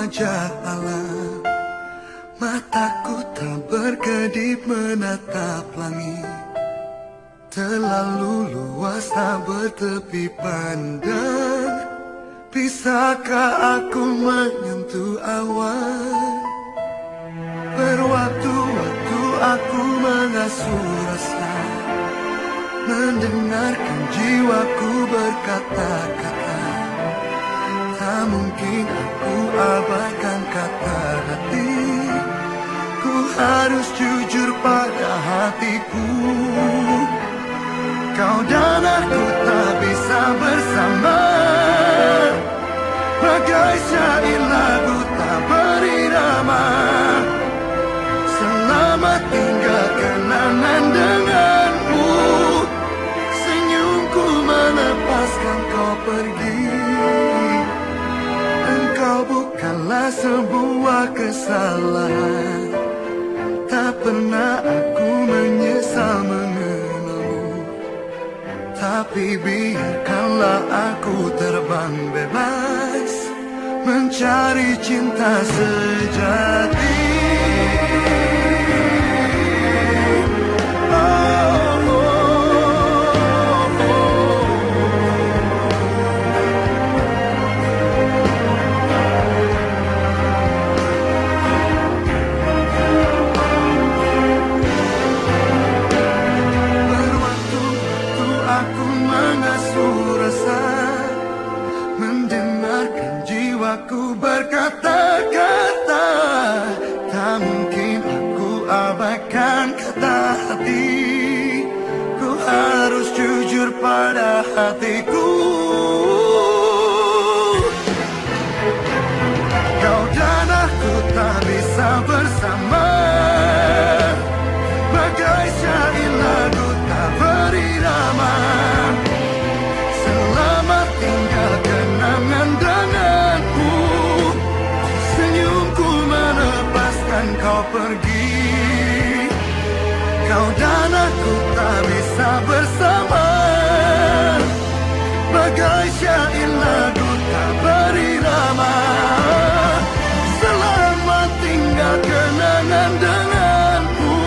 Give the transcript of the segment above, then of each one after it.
wajah alam Mataku tak berkedip menatap langit. Terlalu luas tak bertepi pandang. Bisakah aku menyentuh awan? Berwaktu-waktu aku mengasuh rasa Mendengarkan jiwaku berkata-kata Mungkin aku abaikan kata hati. Ku harus jujur pada hatiku. Kau dan aku tak bisa bersama. Bagai syair lagu tak berirama Selamat tinggal kesalahan. Tak pernah aku menyesal mengenalmu. Tapi biarkanlah aku terbang bebas Mencari cinta sejati mengasuh rasa Mendengarkan jiwaku berkata-kata Tak mungkin aku abaikan kata hati. Ku harus jujur pada hatiku. Kau dan aku tak bisa bersama. Bagai syair lagu tak Selamat Kau dan aku tak bisa bersama. Bagai syair lagu tak beri nama. Selama tinggal kenangan denganmu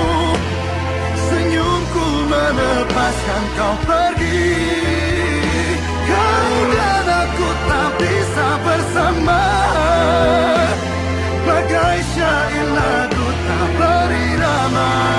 Senyumku melepaskan kau pergi. Kau dan aku tak bisa bersama. Bagai syair lagu tak beri nama.